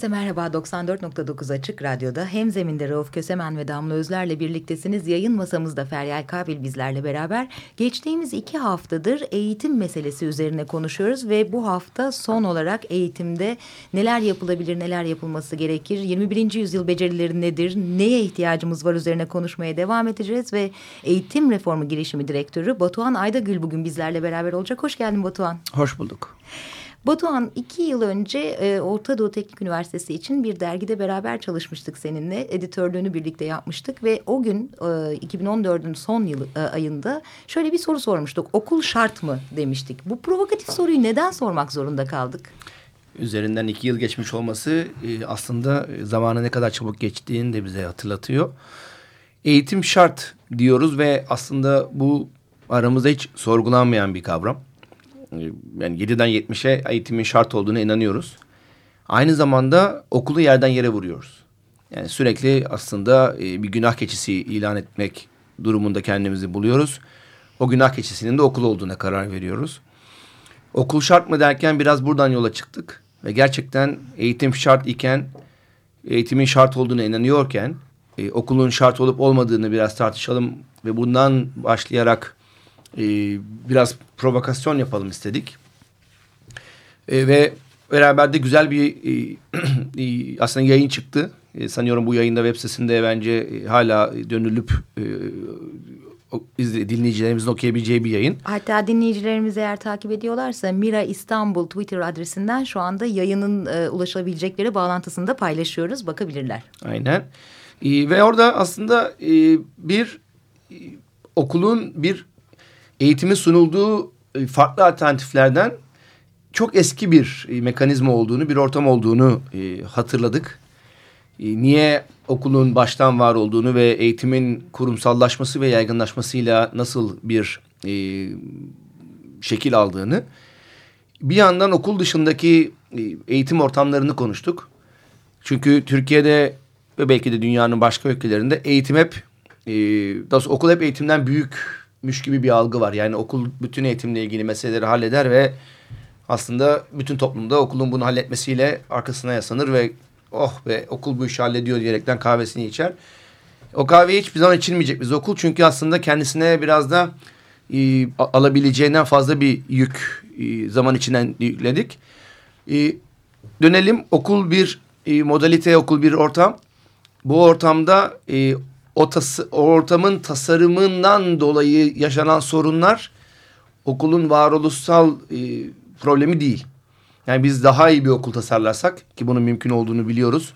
Herkese merhaba 94.9 Açık Radyo'da hem zeminde Rauf Kösemen ve Damla Özler'le birliktesiniz. Yayın masamızda Feryal Kabil bizlerle beraber. Geçtiğimiz iki haftadır eğitim meselesi üzerine konuşuyoruz ve bu hafta son olarak eğitimde neler yapılabilir, neler yapılması gerekir, 21. yüzyıl becerileri nedir, neye ihtiyacımız var üzerine konuşmaya devam edeceğiz ve Eğitim Reformu Girişimi Direktörü Batuhan Aydagül bugün bizlerle beraber olacak. Hoş geldin Batuhan. Hoş bulduk. Batuhan iki yıl önce e, Orta Doğu Teknik Üniversitesi için bir dergide beraber çalışmıştık seninle. Editörlüğünü birlikte yapmıştık ve o gün e, 2014'ün son yılı e, ayında şöyle bir soru sormuştuk. Okul şart mı demiştik. Bu provokatif soruyu neden sormak zorunda kaldık? Üzerinden iki yıl geçmiş olması e, aslında zamanı ne kadar çabuk geçtiğini de bize hatırlatıyor. Eğitim şart diyoruz ve aslında bu aramızda hiç sorgulanmayan bir kavram yani 7'den 70'e eğitimin şart olduğuna inanıyoruz. Aynı zamanda okulu yerden yere vuruyoruz. Yani sürekli aslında e, bir günah keçisi ilan etmek durumunda kendimizi buluyoruz. O günah keçisinin de okul olduğuna karar veriyoruz. Okul şart mı derken biraz buradan yola çıktık. Ve gerçekten eğitim şart iken, eğitimin şart olduğuna inanıyorken, e, okulun şart olup olmadığını biraz tartışalım. Ve bundan başlayarak e, biraz provokasyon yapalım istedik. E, ve beraber de güzel bir e, e, aslında yayın çıktı. E, sanıyorum bu yayında web sitesinde bence e, hala dönülüp e, dinleyicilerimizin okuyabileceği bir yayın. Hatta dinleyicilerimiz eğer takip ediyorlarsa Mira İstanbul Twitter adresinden şu anda yayının e, ulaşabilecekleri bağlantısını da paylaşıyoruz. Bakabilirler. Aynen. E, ve orada aslında e, bir e, okulun bir eğitimi sunulduğu e, farklı alternatiflerden çok eski bir e, mekanizma olduğunu, bir ortam olduğunu e, hatırladık. Niye okulun baştan var olduğunu ve eğitimin kurumsallaşması ve yaygınlaşmasıyla nasıl bir şekil aldığını. Bir yandan okul dışındaki eğitim ortamlarını konuştuk. Çünkü Türkiye'de ve belki de dünyanın başka ülkelerinde eğitim hep, e, okul hep eğitimden büyük müş gibi bir algı var. Yani okul bütün eğitimle ilgili meseleleri halleder ve aslında bütün toplumda okulun bunu halletmesiyle arkasına yaslanır ve oh be okul bu işi hallediyor diyerekten kahvesini içer. O kahve hiçbir zaman içilmeyecek biz okul çünkü aslında kendisine biraz da e, alabileceğinden fazla bir yük e, zaman içinden yükledik. E, dönelim okul bir e, modalite, okul bir ortam. Bu ortamda e, o, tas ortamın tasarımından dolayı yaşanan sorunlar okulun varoluşsal e, problemi değil. Yani biz daha iyi bir okul tasarlarsak ki bunun mümkün olduğunu biliyoruz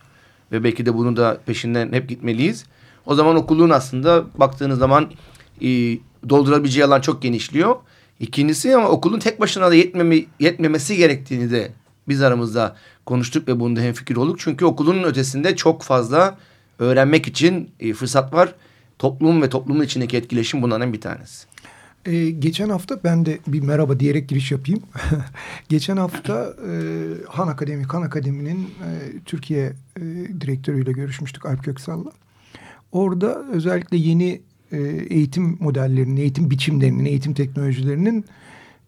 ve belki de bunu da peşinden hep gitmeliyiz. O zaman okulun aslında baktığınız zaman e, doldurabileceği alan çok genişliyor. İkincisi ama okulun tek başına da yetmemi, yetmemesi gerektiğini de biz aramızda konuştuk ve bunda hemfikir olduk. Çünkü okulun ötesinde çok fazla öğrenmek için e, fırsat var. Toplum ve toplumun içindeki etkileşim bunların bir tanesi. Ee, geçen hafta ben de bir merhaba diyerek giriş yapayım. geçen hafta e, Han Akademi, Han Akademi'nin e, Türkiye e, direktörüyle görüşmüştük Alp Köksal'la. Orada özellikle yeni e, eğitim modellerinin, eğitim biçimlerinin, eğitim teknolojilerinin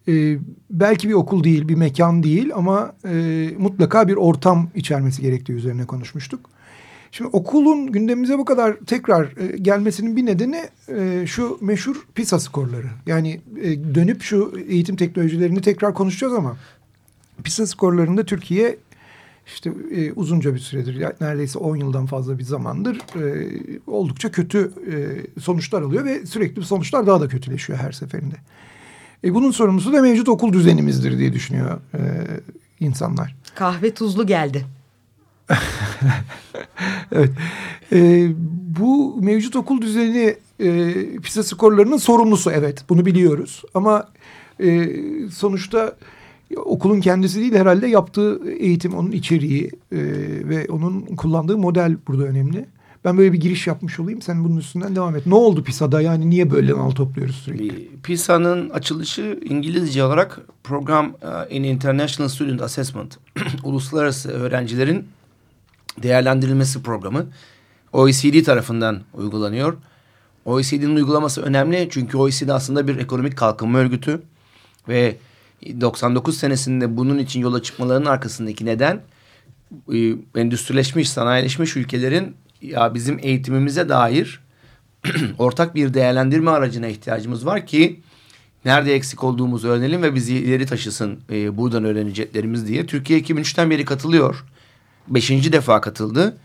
e, belki bir okul değil, bir mekan değil ama e, mutlaka bir ortam içermesi gerektiği üzerine konuşmuştuk. Şimdi okulun gündemimize bu kadar tekrar e, gelmesinin bir nedeni e, şu meşhur PISA skorları. Yani e, dönüp şu eğitim teknolojilerini tekrar konuşacağız ama PISA skorlarında Türkiye işte e, uzunca bir süredir neredeyse 10 yıldan fazla bir zamandır e, oldukça kötü e, sonuçlar alıyor ve sürekli sonuçlar daha da kötüleşiyor her seferinde. E, bunun sorumlusu da mevcut okul düzenimizdir diye düşünüyor e, insanlar. Kahve tuzlu geldi. evet. E, bu mevcut okul düzeni e, PISA skorlarının sorumlusu evet bunu biliyoruz. Ama e, sonuçta okulun kendisi değil herhalde yaptığı eğitim, onun içeriği e, ve onun kullandığı model burada önemli. Ben böyle bir giriş yapmış olayım. Sen bunun üstünden devam et. Ne oldu PISA'da? Yani niye böyle nal topluyoruz sürekli? PISA'nın açılışı İngilizce olarak Program uh, in International Student Assessment. Uluslararası öğrencilerin değerlendirilmesi programı. OECD tarafından uygulanıyor. OECD'nin uygulaması önemli çünkü OECD aslında bir ekonomik kalkınma örgütü ve 99 senesinde bunun için yola çıkmalarının arkasındaki neden e, endüstrileşmiş, sanayileşmiş ülkelerin ya bizim eğitimimize dair ortak bir değerlendirme aracına ihtiyacımız var ki nerede eksik olduğumuzu öğrenelim ve bizi ileri taşısın e, buradan öğreneceklerimiz diye. Türkiye 2003'ten beri katılıyor. Beşinci defa katıldı.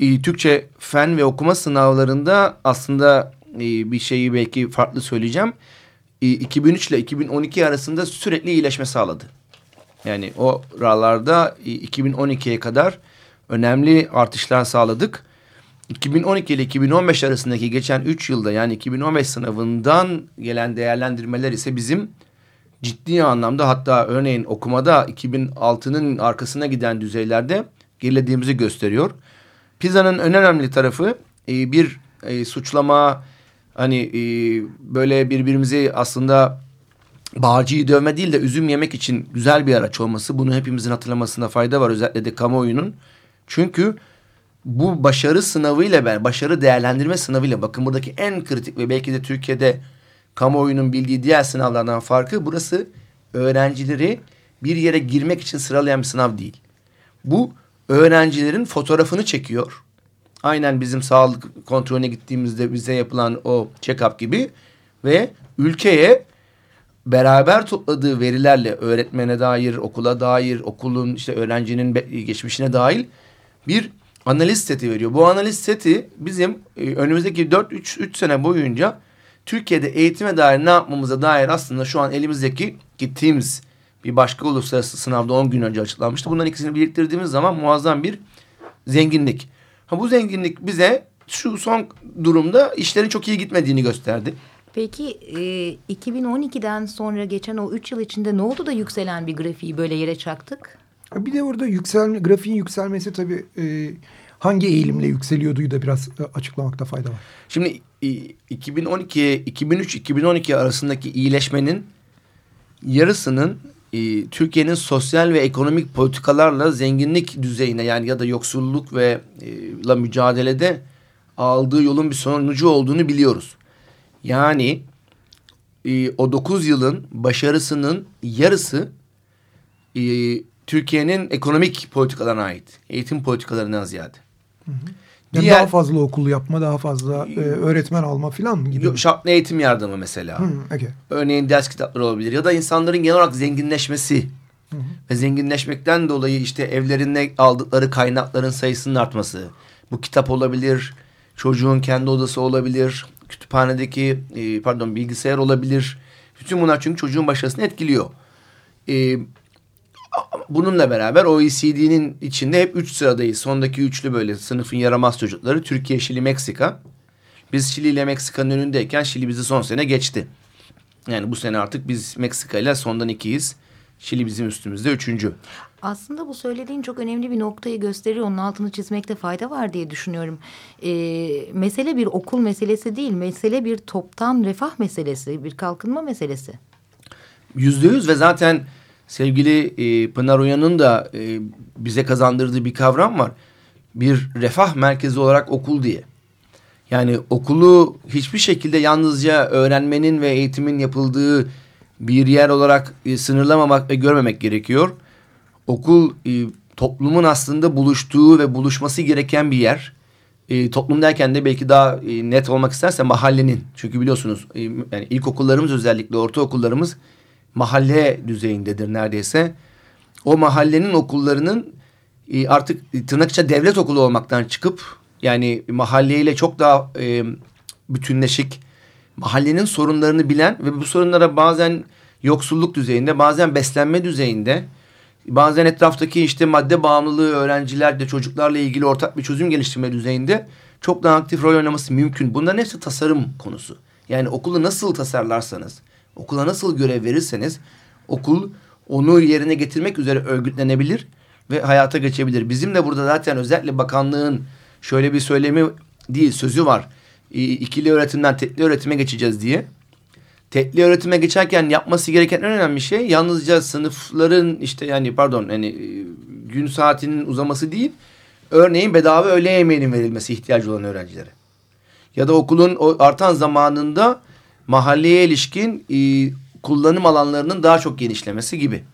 E, Türkçe fen ve okuma sınavlarında aslında e, bir şeyi belki farklı söyleyeceğim. 2003 ile 2012 arasında sürekli iyileşme sağladı. Yani o oralarda 2012'ye kadar önemli artışlar sağladık. 2012 ile 2015 arasındaki geçen 3 yılda yani 2015 sınavından gelen değerlendirmeler ise bizim ciddi anlamda hatta örneğin okumada 2006'nın arkasına giden düzeylerde gerilediğimizi gösteriyor. PISA'nın en önemli tarafı e, bir e, suçlama hani e, böyle birbirimizi aslında bağcıyı dövme değil de üzüm yemek için güzel bir araç olması. Bunu hepimizin hatırlamasında fayda var özellikle de kamuoyunun. Çünkü bu başarı sınavıyla ben başarı değerlendirme sınavıyla bakın buradaki en kritik ve belki de Türkiye'de kamuoyunun bildiği diğer sınavlardan farkı burası öğrencileri bir yere girmek için sıralayan bir sınav değil. Bu öğrencilerin fotoğrafını çekiyor. Aynen bizim sağlık kontrolüne gittiğimizde bize yapılan o check-up gibi ve ülkeye beraber topladığı verilerle öğretmene dair, okula dair, okulun işte öğrencinin geçmişine dair bir analiz seti veriyor. Bu analiz seti bizim e, önümüzdeki 4-3 sene boyunca Türkiye'de eğitime dair ne yapmamıza dair aslında şu an elimizdeki gittiğimiz bir başka uluslararası sınavda 10 gün önce açıklanmıştı. Bunların ikisini biriktirdiğimiz zaman muazzam bir zenginlik. Ha, bu zenginlik bize şu son durumda işlerin çok iyi gitmediğini gösterdi. Peki e, 2012'den sonra geçen o 3 yıl içinde ne oldu da yükselen bir grafiği böyle yere çaktık? Bir de orada yükselme, grafiğin yükselmesi tabii e, hangi eğilimle yükseliyorduyu da biraz e, açıklamakta fayda var. Şimdi 2012 2003-2012 arasındaki iyileşmenin yarısının e, Türkiye'nin sosyal ve ekonomik politikalarla zenginlik düzeyine yani ya da yoksulluk ve e, la mücadelede aldığı yolun bir sonucu olduğunu biliyoruz. Yani e, o 9 yılın başarısının yarısı e, Türkiye'nin ekonomik politikalarına ait. Eğitim politikalarından ziyade. Hı hı. Yani Diğer, daha fazla okul yapma, daha fazla e, öğretmen alma falan gibi? Şartlı eğitim yardımı mesela. Hı, okay. Örneğin ders kitapları olabilir. Ya da insanların genel olarak zenginleşmesi. Hı hı. Ve zenginleşmekten dolayı işte evlerinde aldıkları kaynakların sayısının artması. Bu kitap olabilir, çocuğun kendi odası olabilir, kütüphanedeki e, pardon bilgisayar olabilir. Bütün bunlar çünkü çocuğun başarısını etkiliyor. E, bununla beraber OECD'nin içinde hep üç sıradayız. Sondaki üçlü böyle sınıfın yaramaz çocukları. Türkiye, Şili, Meksika. Biz Şili ile Meksika'nın önündeyken Şili bizi son sene geçti. Yani bu sene artık biz Meksika ile sondan ikiyiz. Şili bizim üstümüzde üçüncü. Aslında bu söylediğin çok önemli bir noktayı gösteriyor. Onun altını çizmekte fayda var diye düşünüyorum. Ee, mesele bir okul meselesi değil. Mesele bir toptan refah meselesi. Bir kalkınma meselesi. Yüzde yüz ve zaten sevgili e, Pınar Uyan'ın da e, bize kazandırdığı bir kavram var. Bir refah merkezi olarak okul diye. Yani okulu hiçbir şekilde yalnızca öğrenmenin ve eğitimin yapıldığı bir yer olarak e, sınırlamamak ve görmemek gerekiyor. Okul e, toplumun aslında buluştuğu ve buluşması gereken bir yer. E, toplum derken de belki daha e, net olmak isterse mahallenin. Çünkü biliyorsunuz e, yani ilkokullarımız özellikle ortaokullarımız mahalle düzeyindedir neredeyse. O mahallenin okullarının e, artık tırnak içinde devlet okulu olmaktan çıkıp yani mahalleyle çok daha e, bütünleşik mahallenin sorunlarını bilen ve bu sorunlara bazen yoksulluk düzeyinde bazen beslenme düzeyinde bazen etraftaki işte madde bağımlılığı öğrencilerle çocuklarla ilgili ortak bir çözüm geliştirme düzeyinde çok daha aktif rol oynaması mümkün. Bunların hepsi tasarım konusu. Yani okulu nasıl tasarlarsanız, okula nasıl görev verirseniz okul onu yerine getirmek üzere örgütlenebilir ve hayata geçebilir. Bizim de burada zaten özellikle bakanlığın şöyle bir söylemi değil sözü var. İkili öğretimden tekli öğretime geçeceğiz diye. Tekli öğretime geçerken yapması gereken en önemli şey yalnızca sınıfların işte yani pardon hani e, gün saatinin uzaması değil. Örneğin bedava öğle yemeğinin verilmesi ihtiyacı olan öğrencilere. Ya da okulun artan zamanında mahalleye ilişkin e, kullanım alanlarının daha çok genişlemesi gibi.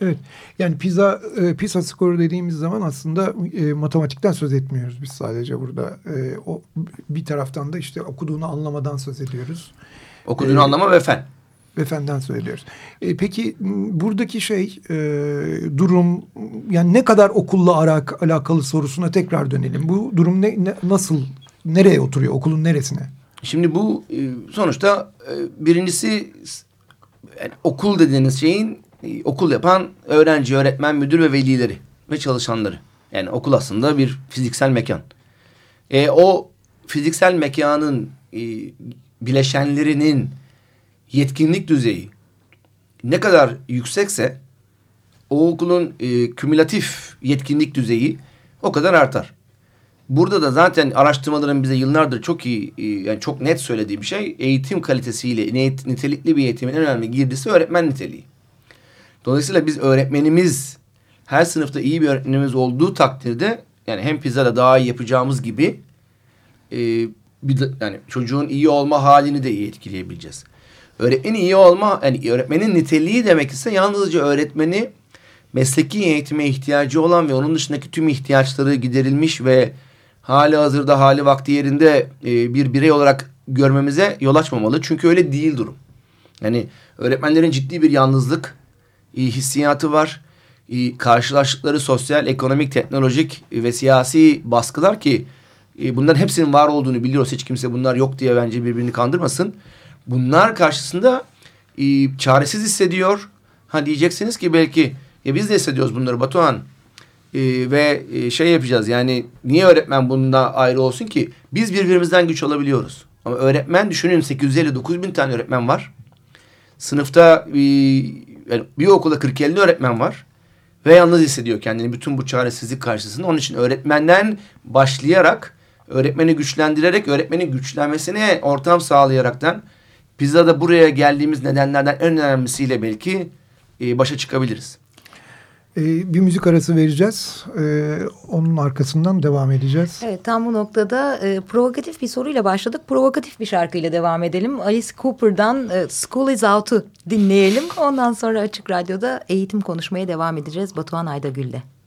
Evet. Yani PISA e, PISA skoru dediğimiz zaman aslında e, matematikten söz etmiyoruz biz sadece burada. E, o bir taraftan da işte okuduğunu anlamadan söz ediyoruz. Okuduğunu ee, anlama ve fen. Ve fenden söylüyoruz. E, peki buradaki şey e, durum yani ne kadar okulla alak alakalı sorusuna tekrar dönelim. Bu durum ne, ne nasıl nereye oturuyor okulun neresine? Şimdi bu e, sonuçta e, birincisi yani okul dediğiniz şeyin e, okul yapan öğrenci, öğretmen, müdür ve velileri ve çalışanları. Yani okul aslında bir fiziksel mekan. E, o fiziksel mekanın e, bileşenlerinin yetkinlik düzeyi ne kadar yüksekse o okulun e, kümülatif yetkinlik düzeyi o kadar artar. Burada da zaten araştırmaların bize yıllardır çok iyi e, yani çok net söylediği bir şey eğitim kalitesiyle nitelikli bir eğitimin en önemli girdisi öğretmen niteliği. Dolayısıyla biz öğretmenimiz her sınıfta iyi bir öğretmenimiz olduğu takdirde yani hem pizzada daha iyi yapacağımız gibi e, bir de, yani çocuğun iyi olma halini de iyi etkileyebileceğiz. Öğretmenin iyi olma yani öğretmenin niteliği demek ise yalnızca öğretmeni mesleki eğitime ihtiyacı olan ve onun dışındaki tüm ihtiyaçları giderilmiş ve hali hazırda hali vakti yerinde e, bir birey olarak görmemize yol açmamalı. Çünkü öyle değil durum. Yani öğretmenlerin ciddi bir yalnızlık e, hissiyatı var. E, karşılaştıkları sosyal, ekonomik, teknolojik ve siyasi baskılar ki e, bunların hepsinin var olduğunu biliyoruz. Hiç kimse bunlar yok diye bence birbirini kandırmasın. Bunlar karşısında e, çaresiz hissediyor. Ha diyeceksiniz ki belki ya biz de hissediyoruz bunları Batuhan. E, ve e, şey yapacağız yani niye öğretmen bunda ayrı olsun ki? Biz birbirimizden güç alabiliyoruz. Ama öğretmen düşünün 859 bin tane öğretmen var. Sınıfta e, yani bir okulda 40-50 öğretmen var. Ve yalnız hissediyor kendini bütün bu çaresizlik karşısında. Onun için öğretmenden başlayarak öğretmeni güçlendirerek öğretmenin güçlenmesine ortam sağlayaraktan da buraya geldiğimiz nedenlerden en önemlisiyle belki e, başa çıkabiliriz. Ee, bir müzik arası vereceğiz. Ee, onun arkasından devam edeceğiz. Evet tam bu noktada e, provokatif bir soruyla başladık. Provokatif bir şarkıyla devam edelim. Alice Cooper'dan e, School is Out'u dinleyelim. Ondan sonra Açık Radyo'da eğitim konuşmaya devam edeceğiz. Batuhan Aydagül'le.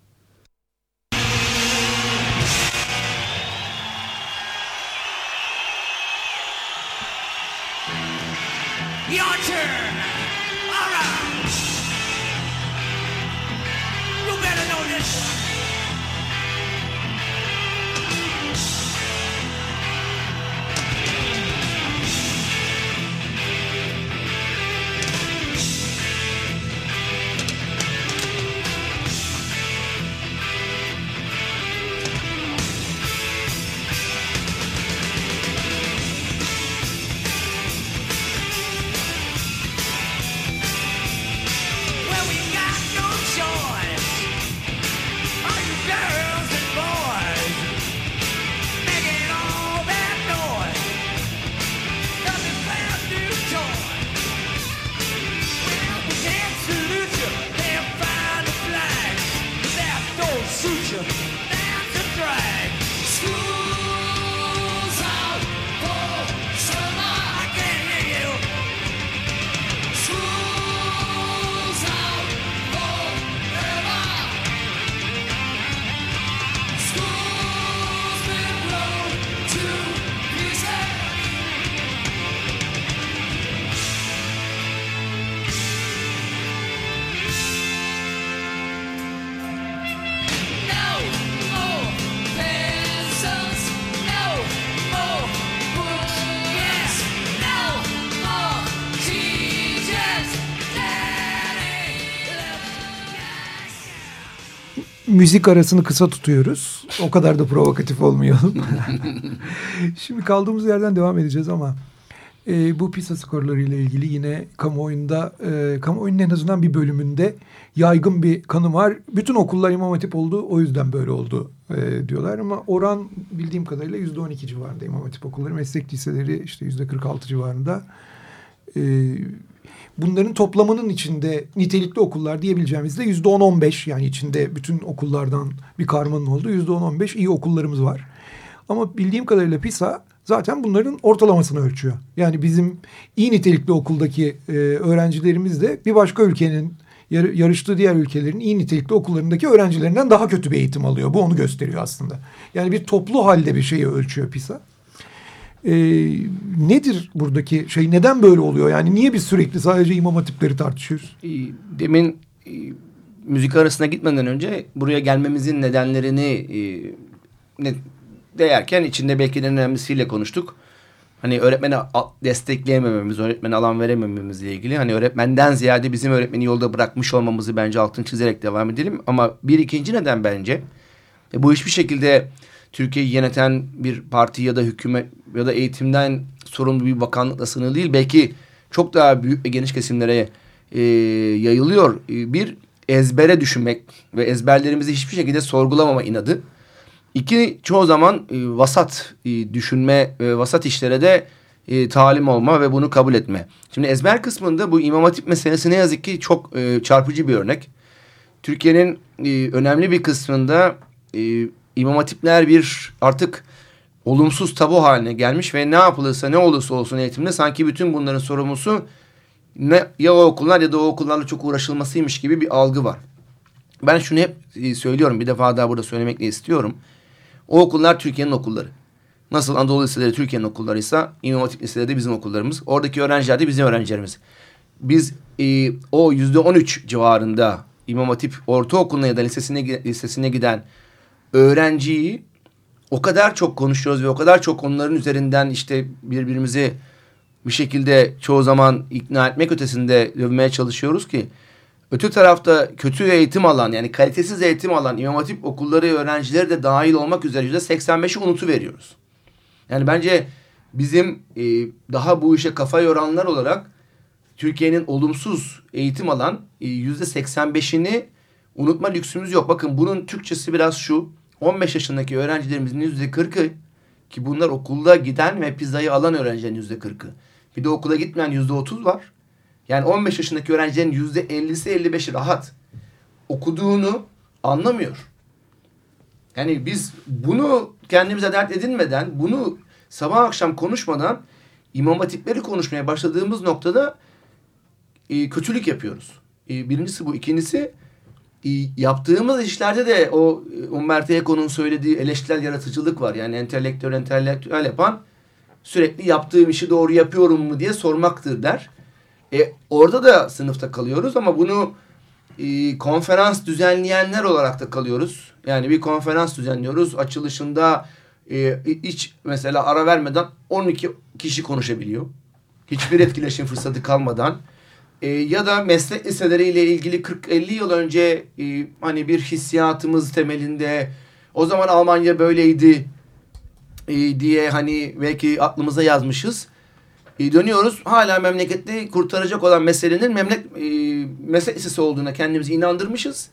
Müzik arasını kısa tutuyoruz. O kadar da provokatif olmayalım. Şimdi kaldığımız yerden devam edeceğiz ama e, bu PISA skorları ile ilgili yine kamuoyunda, e, kamuoyunun en azından bir bölümünde yaygın bir kanı var. Bütün okullar imam hatip oldu, o yüzden böyle oldu e, diyorlar. Ama oran bildiğim kadarıyla yüzde on iki civarında imam hatip okulları. Meslek liseleri işte yüzde kırk altı civarında. E, bunların toplamının içinde nitelikli okullar diyebileceğimizde yüzde on on yani içinde bütün okullardan bir karmanın olduğu yüzde on on iyi okullarımız var. Ama bildiğim kadarıyla PISA zaten bunların ortalamasını ölçüyor. Yani bizim iyi nitelikli okuldaki e, öğrencilerimiz de bir başka ülkenin yar, yarıştığı diğer ülkelerin iyi nitelikli okullarındaki öğrencilerinden daha kötü bir eğitim alıyor. Bu onu gösteriyor aslında. Yani bir toplu halde bir şeyi ölçüyor PISA. E, nedir buradaki şey? Neden böyle oluyor? Yani niye biz sürekli sadece imam hatipleri tartışıyoruz? E, demin e, müzik arasına gitmeden önce buraya gelmemizin nedenlerini e, ne, değerken içinde belki de önemlisiyle konuştuk. Hani öğretmeni destekleyemememiz, öğretmeni alan veremememizle ilgili. Hani öğretmenden ziyade bizim öğretmeni yolda bırakmış olmamızı bence altını çizerek devam edelim. Ama bir ikinci neden bence e, bu hiçbir şekilde Türkiye'yi yöneten bir parti ya da hükümet ya da eğitimden sorumlu bir bakanlıkla sınırlı değil. Belki çok daha büyük ve geniş kesimlere e, yayılıyor. E, bir ezbere düşünmek ve ezberlerimizi hiçbir şekilde sorgulamama inadı. İki çoğu zaman e, vasat e, düşünme ve vasat işlere de e, talim olma ve bunu kabul etme. Şimdi ezber kısmında bu imam hatip meselesi ne yazık ki çok e, çarpıcı bir örnek. Türkiye'nin e, önemli bir kısmında e, imam hatipler bir artık olumsuz tabu haline gelmiş ve ne yapılırsa ne olursa olsun eğitimde sanki bütün bunların sorumlusu ne, ya o okullar ya da o okullarla çok uğraşılmasıymış gibi bir algı var. Ben şunu hep e, söylüyorum bir defa daha burada söylemekle istiyorum. O okullar Türkiye'nin okulları. Nasıl Anadolu liseleri Türkiye'nin okullarıysa İmam Hatip liseleri de bizim okullarımız. Oradaki öğrenciler de bizim öğrencilerimiz. Biz e, o yüzde on üç civarında İmam Hatip ortaokuluna ya da lisesine, lisesine giden öğrenciyi o kadar çok konuşuyoruz ve o kadar çok onların üzerinden işte birbirimizi bir şekilde çoğu zaman ikna etmek ötesinde dövmeye çalışıyoruz ki Öte tarafta kötü eğitim alan yani kalitesiz eğitim alan İmam Hatip okulları öğrencileri de dahil olmak üzere yüzde 85'i unutu veriyoruz. Yani bence bizim e, daha bu işe kafa yoranlar olarak Türkiye'nin olumsuz eğitim alan e, yüzde 85'ini unutma lüksümüz yok. Bakın bunun Türkçesi biraz şu. 15 yaşındaki öğrencilerimizin yüzde 40'ı ki bunlar okulda giden ve pizzayı alan öğrencilerin yüzde 40'ı. Bir de okula gitmeyen yüzde 30 var. Yani 15 yaşındaki öğrencilerin yüzde 50'si 55'i rahat. Okuduğunu anlamıyor. Yani biz bunu kendimize dert edinmeden, bunu sabah akşam konuşmadan imam hatipleri konuşmaya başladığımız noktada e, kötülük yapıyoruz. E, birincisi bu. İkincisi yaptığımız işlerde de o e, Umberto Eco'nun söylediği eleştirel yaratıcılık var. Yani entelektüel entelektüel yapan sürekli yaptığım işi doğru yapıyorum mu diye sormaktır der. E, orada da sınıfta kalıyoruz ama bunu e, konferans düzenleyenler olarak da kalıyoruz. Yani bir konferans düzenliyoruz. Açılışında e, hiç mesela ara vermeden 12 kişi konuşabiliyor. Hiçbir etkileşim fırsatı kalmadan. E, ya da meslek liseleriyle ilgili 40-50 yıl önce e, hani bir hissiyatımız temelinde o zaman Almanya böyleydi e, diye hani belki aklımıza yazmışız. E, dönüyoruz hala memlekette kurtaracak olan meselenin memlek, e, meslek lisesi olduğuna kendimizi inandırmışız.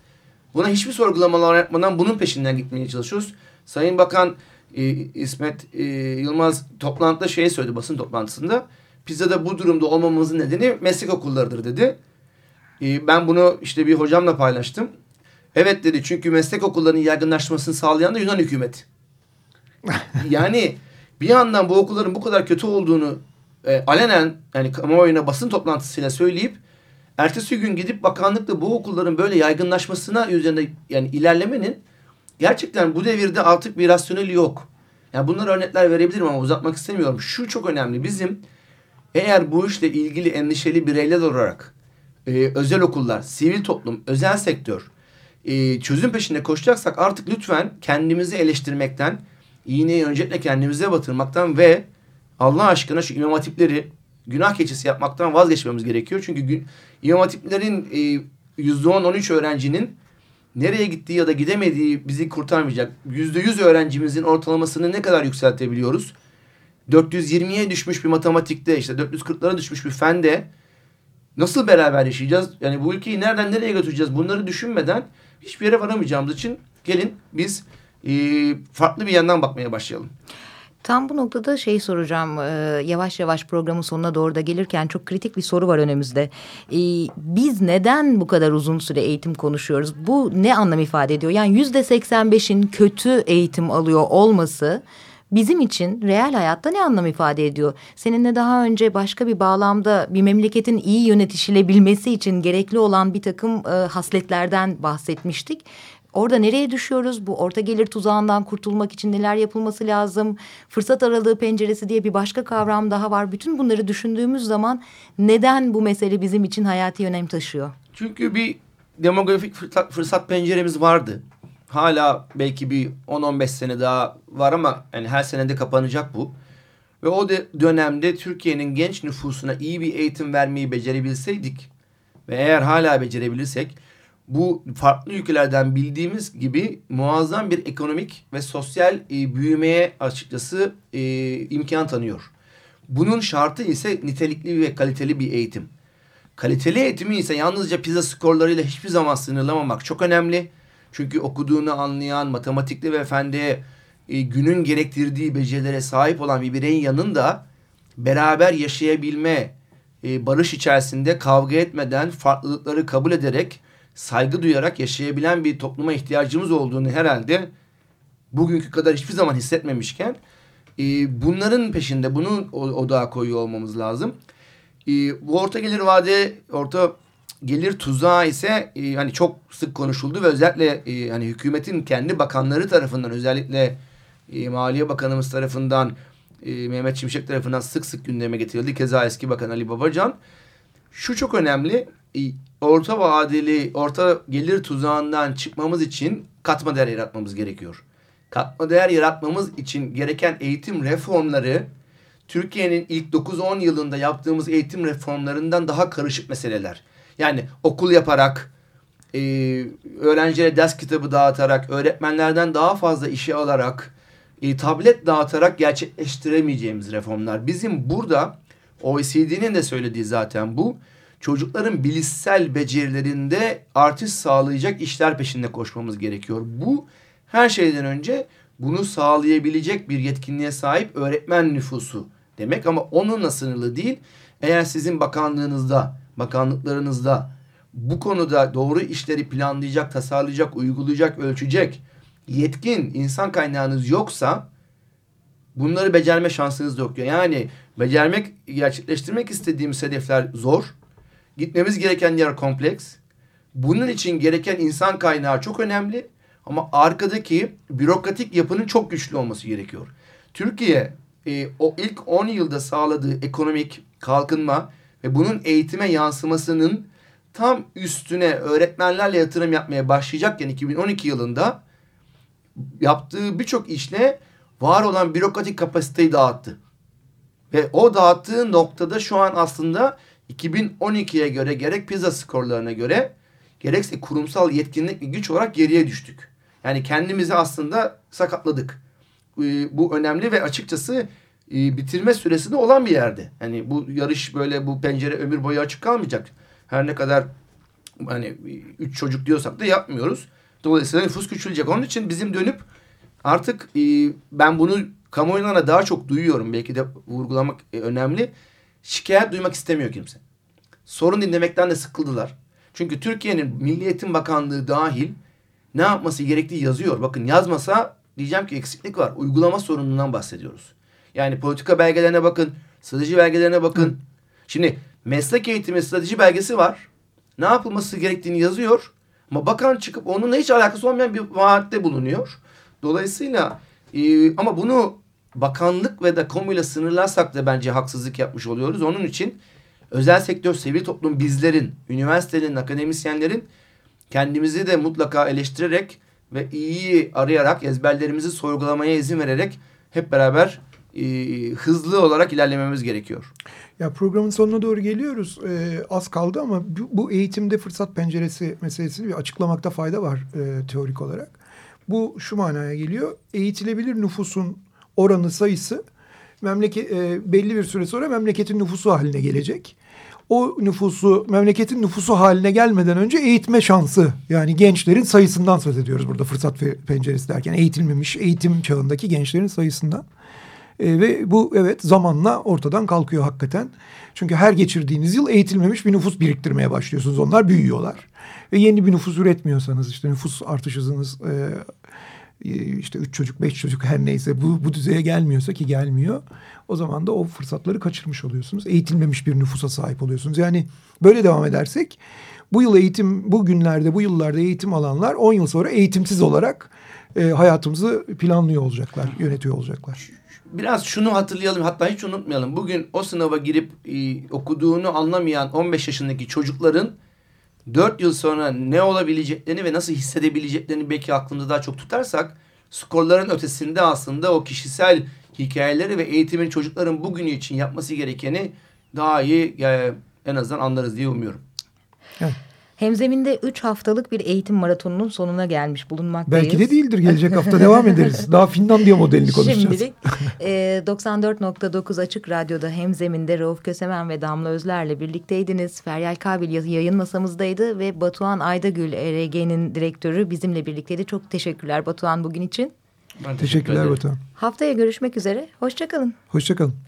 Buna hiçbir sorgulamalar yapmadan bunun peşinden gitmeye çalışıyoruz. Sayın Bakan e, İsmet e, Yılmaz toplantıda şey söyledi basın toplantısında. Pizza'da bu durumda olmamamızın nedeni meslek okullarıdır dedi. E, ben bunu işte bir hocamla paylaştım. Evet dedi çünkü meslek okullarının yaygınlaşmasını sağlayan da Yunan hükümeti. yani bir yandan bu okulların bu kadar kötü olduğunu e, alenen yani kamuoyuna basın toplantısıyla söyleyip ertesi gün gidip bakanlıkla bu okulların böyle yaygınlaşmasına üzerinde yani ilerlemenin gerçekten bu devirde artık bir rasyoneli yok. Yani bunlar örnekler verebilirim ama uzatmak istemiyorum. Şu çok önemli. Bizim eğer bu işle ilgili endişeli bireyler olarak e, özel okullar, sivil toplum, özel sektör e, çözüm peşinde koşacaksak artık lütfen kendimizi eleştirmekten, iğneyi öncelikle kendimize batırmaktan ve Allah aşkına şu imam hatipleri günah keçisi yapmaktan vazgeçmemiz gerekiyor. Çünkü imam hatiplerin e, %10-13 öğrencinin nereye gittiği ya da gidemediği bizi kurtarmayacak. Yüzde yüz öğrencimizin ortalamasını ne kadar yükseltebiliyoruz? 420'ye düşmüş bir matematikte işte 440'lara düşmüş bir fende nasıl beraber yaşayacağız? Yani bu ülkeyi nereden nereye götüreceğiz? Bunları düşünmeden hiçbir yere varamayacağımız için gelin biz e, farklı bir yandan bakmaya başlayalım. Tam bu noktada şey soracağım. Ee, yavaş yavaş programın sonuna doğru da gelirken çok kritik bir soru var önümüzde. Ee, biz neden bu kadar uzun süre eğitim konuşuyoruz? Bu ne anlam ifade ediyor? Yani yüzde seksen beşin kötü eğitim alıyor olması bizim için reel hayatta ne anlam ifade ediyor? Seninle daha önce başka bir bağlamda bir memleketin iyi yönetişilebilmesi için gerekli olan bir takım e, hasletlerden bahsetmiştik. Orada nereye düşüyoruz? Bu orta gelir tuzağından kurtulmak için neler yapılması lazım? Fırsat aralığı penceresi diye bir başka kavram daha var. Bütün bunları düşündüğümüz zaman neden bu mesele bizim için hayati önem taşıyor? Çünkü bir demografik fırsat penceremiz vardı. Hala belki bir 10-15 sene daha var ama yani her senede kapanacak bu. Ve o de dönemde Türkiye'nin genç nüfusuna iyi bir eğitim vermeyi becerebilseydik ve eğer hala becerebilirsek bu farklı ülkelerden bildiğimiz gibi muazzam bir ekonomik ve sosyal e, büyümeye açıkçası e, imkan tanıyor. Bunun şartı ise nitelikli ve kaliteli bir eğitim. Kaliteli eğitimi ise yalnızca pizza skorlarıyla hiçbir zaman sınırlamamak çok önemli. Çünkü okuduğunu anlayan, matematikli ve fende e, günün gerektirdiği becerilere sahip olan bir bireyin yanında beraber yaşayabilme, e, barış içerisinde kavga etmeden, farklılıkları kabul ederek saygı duyarak yaşayabilen bir topluma ihtiyacımız olduğunu herhalde bugünkü kadar hiçbir zaman hissetmemişken e, bunların peşinde bunu odağa koyuyor olmamız lazım. E, bu orta gelir vade, orta gelir tuzağı ise e, hani çok sık konuşuldu ve özellikle e, hani hükümetin kendi bakanları tarafından özellikle e, Maliye Bakanımız tarafından e, Mehmet Şimşek tarafından sık sık gündeme getirildi. Keza eski bakan Ali Babacan. Şu çok önemli orta vadeli, orta gelir tuzağından çıkmamız için katma değer yaratmamız gerekiyor. Katma değer yaratmamız için gereken eğitim reformları Türkiye'nin ilk 9-10 yılında yaptığımız eğitim reformlarından daha karışık meseleler. Yani okul yaparak, e, öğrencilere ders kitabı dağıtarak, öğretmenlerden daha fazla işe alarak, e, tablet dağıtarak gerçekleştiremeyeceğimiz reformlar. Bizim burada OECD'nin de söylediği zaten bu çocukların bilişsel becerilerinde artış sağlayacak işler peşinde koşmamız gerekiyor. Bu her şeyden önce bunu sağlayabilecek bir yetkinliğe sahip öğretmen nüfusu demek ama onunla sınırlı değil. Eğer sizin bakanlığınızda, bakanlıklarınızda bu konuda doğru işleri planlayacak, tasarlayacak, uygulayacak, ölçecek yetkin insan kaynağınız yoksa bunları becerme şansınız yok. Yani becermek, gerçekleştirmek istediğimiz hedefler zor. Gitmemiz gereken yer kompleks. Bunun için gereken insan kaynağı çok önemli. Ama arkadaki bürokratik yapının çok güçlü olması gerekiyor. Türkiye e, o ilk 10 yılda sağladığı ekonomik kalkınma ve bunun eğitime yansımasının tam üstüne öğretmenlerle yatırım yapmaya başlayacakken 2012 yılında yaptığı birçok işle var olan bürokratik kapasiteyi dağıttı. Ve o dağıttığı noktada şu an aslında 2012'ye göre gerek pizza skorlarına göre gerekse kurumsal yetkinlik ve güç olarak geriye düştük. Yani kendimizi aslında sakatladık. Ee, bu önemli ve açıkçası e, bitirme süresinde olan bir yerde. Yani bu yarış böyle bu pencere ömür boyu açık kalmayacak. Her ne kadar hani üç çocuk diyorsak da yapmıyoruz. Dolayısıyla nüfus küçülecek. Onun için bizim dönüp artık e, ben bunu kamuoyuna daha çok duyuyorum. Belki de vurgulamak e, önemli şikayet duymak istemiyor kimse. Sorun dinlemekten de sıkıldılar. Çünkü Türkiye'nin Milli Eğitim Bakanlığı dahil ne yapması gerektiği yazıyor. Bakın yazmasa diyeceğim ki eksiklik var. Uygulama sorunundan bahsediyoruz. Yani politika belgelerine bakın, strateji belgelerine bakın. Hı. Şimdi meslek eğitimi strateji belgesi var. Ne yapılması gerektiğini yazıyor. Ama bakan çıkıp onunla hiç alakası olmayan bir vaatte bulunuyor. Dolayısıyla e, ama bunu bakanlık ve de kamuyla sınırlarsak da bence haksızlık yapmış oluyoruz. Onun için özel sektör, sivil toplum bizlerin, üniversitelerin, akademisyenlerin kendimizi de mutlaka eleştirerek ve iyi arayarak ezberlerimizi sorgulamaya izin vererek hep beraber e, hızlı olarak ilerlememiz gerekiyor. Ya programın sonuna doğru geliyoruz. Ee, az kaldı ama bu, bu eğitimde fırsat penceresi meselesini bir açıklamakta fayda var e, teorik olarak. Bu şu manaya geliyor. Eğitilebilir nüfusun oranı sayısı memleket e, belli bir süre sonra memleketin nüfusu haline gelecek. O nüfusu memleketin nüfusu haline gelmeden önce eğitme şansı yani gençlerin sayısından söz ediyoruz burada fırsat penceresi derken eğitilmemiş eğitim çağındaki gençlerin sayısından. E, ve bu evet zamanla ortadan kalkıyor hakikaten. Çünkü her geçirdiğiniz yıl eğitilmemiş bir nüfus biriktirmeye başlıyorsunuz. Onlar büyüyorlar. Ve yeni bir nüfus üretmiyorsanız işte nüfus artış hızınız e, e, işte üç çocuk beş çocuk her neyse bu, bu düzeye gelmiyorsa ki gelmiyor. O zaman da o fırsatları kaçırmış oluyorsunuz. Eğitilmemiş bir nüfusa sahip oluyorsunuz. Yani böyle devam edersek bu yıl eğitim bu günlerde bu yıllarda eğitim alanlar 10 yıl sonra eğitimsiz olarak e, hayatımızı planlıyor olacaklar, yönetiyor olacaklar biraz şunu hatırlayalım hatta hiç unutmayalım. Bugün o sınava girip e, okuduğunu anlamayan 15 yaşındaki çocukların 4 yıl sonra ne olabileceklerini ve nasıl hissedebileceklerini belki aklımızda daha çok tutarsak skorların ötesinde aslında o kişisel hikayeleri ve eğitimin çocukların bugünü için yapması gerekeni daha iyi e, en azından anlarız diye umuyorum. Evet. Hemzeminde 3 haftalık bir eğitim maratonunun sonuna gelmiş bulunmaktayız. Belki de değildir gelecek hafta devam ederiz. Daha Finlandiya modelini konuşacağız. Şimdilik e, 94.9 Açık Radyo'da Hemzeminde Rauf Kösemen ve Damla Özler'le birlikteydiniz. Feryal Kabil yayın masamızdaydı ve Batuhan Aydagül ERG'nin direktörü bizimle birlikteydi. Çok teşekkürler Batuhan bugün için. Ben Teşekkürler teşekkür Batuhan. Haftaya görüşmek üzere. Hoşçakalın. Hoşçakalın.